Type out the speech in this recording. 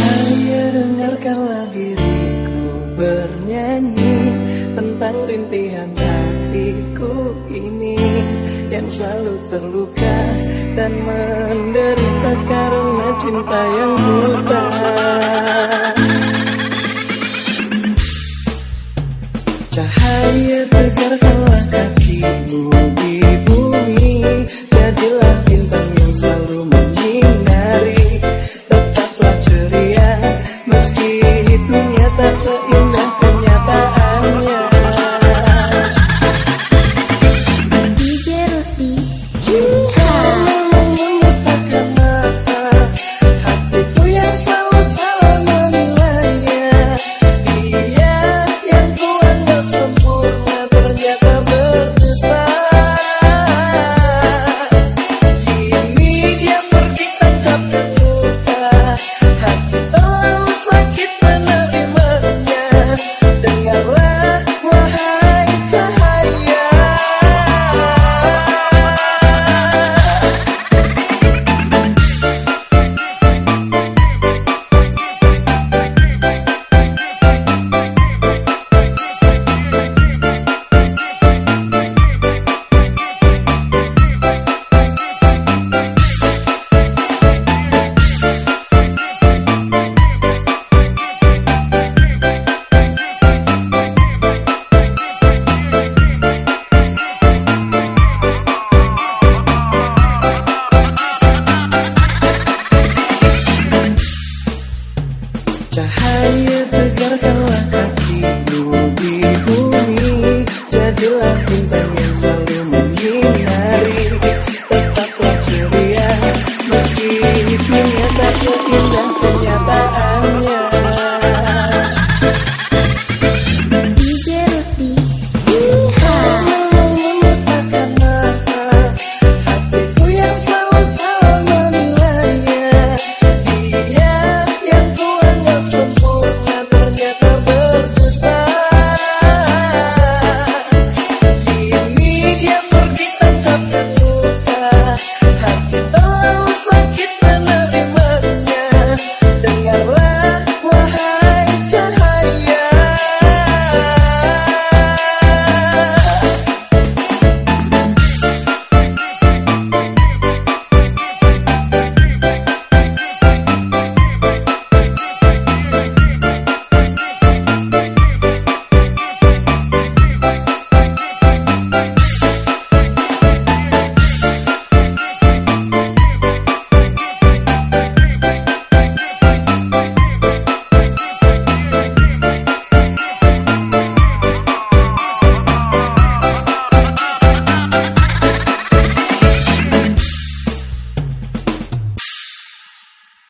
Hanya dengarkanlah diriku bernyanyi Tentang rintihan hatiku ini Yang selalu terluka dan menderita Karena cinta yang buta